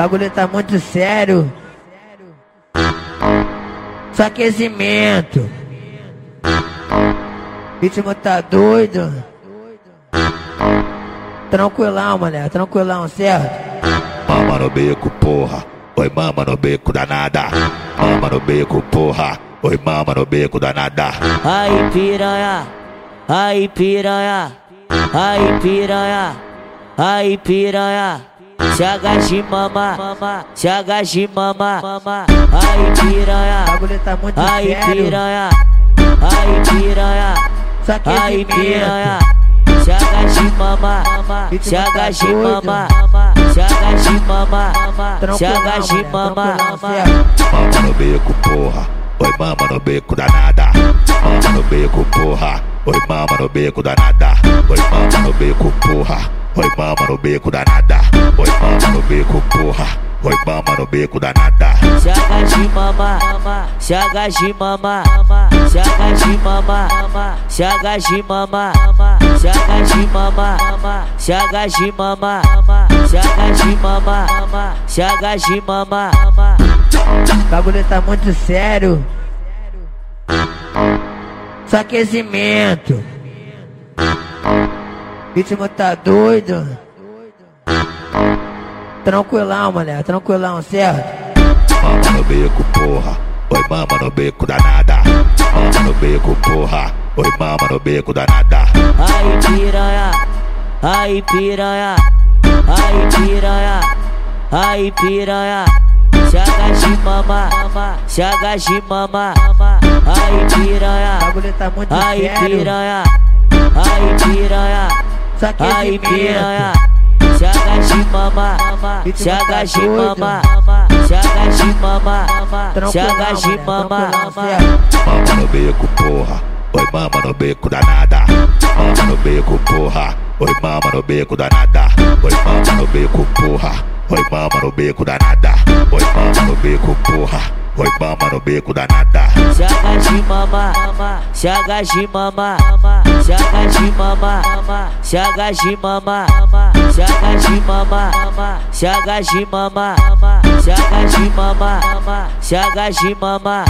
bagulho tá muito sério. Só aquecimento. Ritmo tá doido. Tranquilão, mulher, tranquilão, certo? Mama no beco, porra. Oi, mama no beco danada. Mama no beco, porra. Oi, mama no beco danada. Aí piranha, aí piranha, aí piranha, aí piranha. Se agache mama, se agache mama, aí piranha, tá aí piranha, aí piranha, aí piranha. Se agache mama, se agache mama, se agache mama, se mulher, mama. Mama no beco, porra. Oi, mama no beco danada. Mama no beco, porra. Oi, mama no beco danada. Oi, mama no beco, porra. Oi, mama no beco danada. Oi, mama no beco, porra. Oi, mama no beco danada. Se agache mama, se agache mama, se agache mama, se agache mama, se agache mama, se agache mama, se agache mama, se agache mama. Bagulho tá muito sério. Só aquecimento. Ritmo tá doido. Tranquilão, mulher, tranquilão, certo? Mama no beco, porra. Oi, mama no beco danada. Mama no beco, porra. Oi, mama no beco danada. Aí piranha, aí piranha, aí piranha, aí piranha. Se agache mama, se agache mama, aí piranha. Bagulho tá sério. piranha, aí piranha, Só aí piranha. Se agache mama, se agache mama, se agache mama, se agache mulher, mama. certo? Mama no beco, porra. Oi, mama no beco danada. Mama no beco, porra. Oi, mama no beco danada. Oi, mama no beco, porra. Oi, mama no beco danada. Oi, mama no beco, porra. Oi, mama no beco danada. Se agache mama, se agache mama, se agache mama, se agache mama, se agache mama, se agache mama, se agache mama, se agache mama.